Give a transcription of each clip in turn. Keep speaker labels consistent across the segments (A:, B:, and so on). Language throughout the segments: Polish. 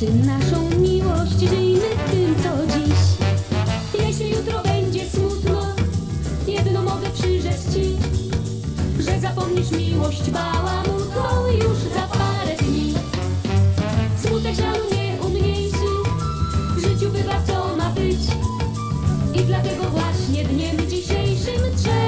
A: kończy naszą miłość. Żyjmy tym co dziś. Jeśli jutro będzie smutno, jedno mogę przyrzec ci, że zapomnisz miłość bałamutną już za parę dni. Smutek żalu nie umniejszy, w życiu bywa co ma być. I dlatego właśnie dniem dzisiejszym trzeba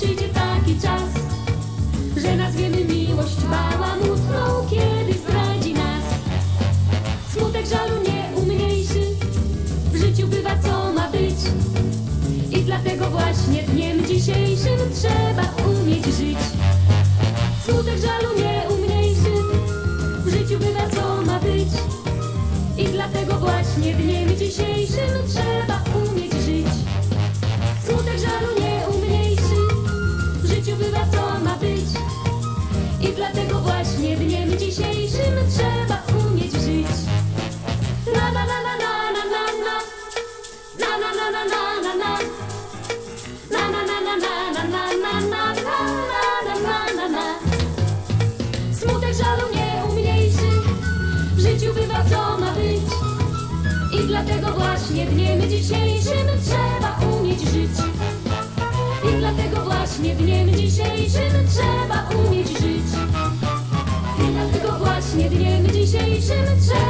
A: przyjdzie taki czas, że nazwiemy miłość bałamutną, właśnie dniem dzisiejszym trzeba umieć żyć. Smutek żalu nie umniejszy, w życiu bywa co ma być. I dlatego właśnie dniem dzisiejszym trzeba umieć to, co ma być. I dlatego właśnie dniem dzisiejszym trzeba umieć żyć. I dlatego właśnie dniem dzisiejszym trzeba umieć żyć. I dlatego właśnie dniem dzisiejszym trzeba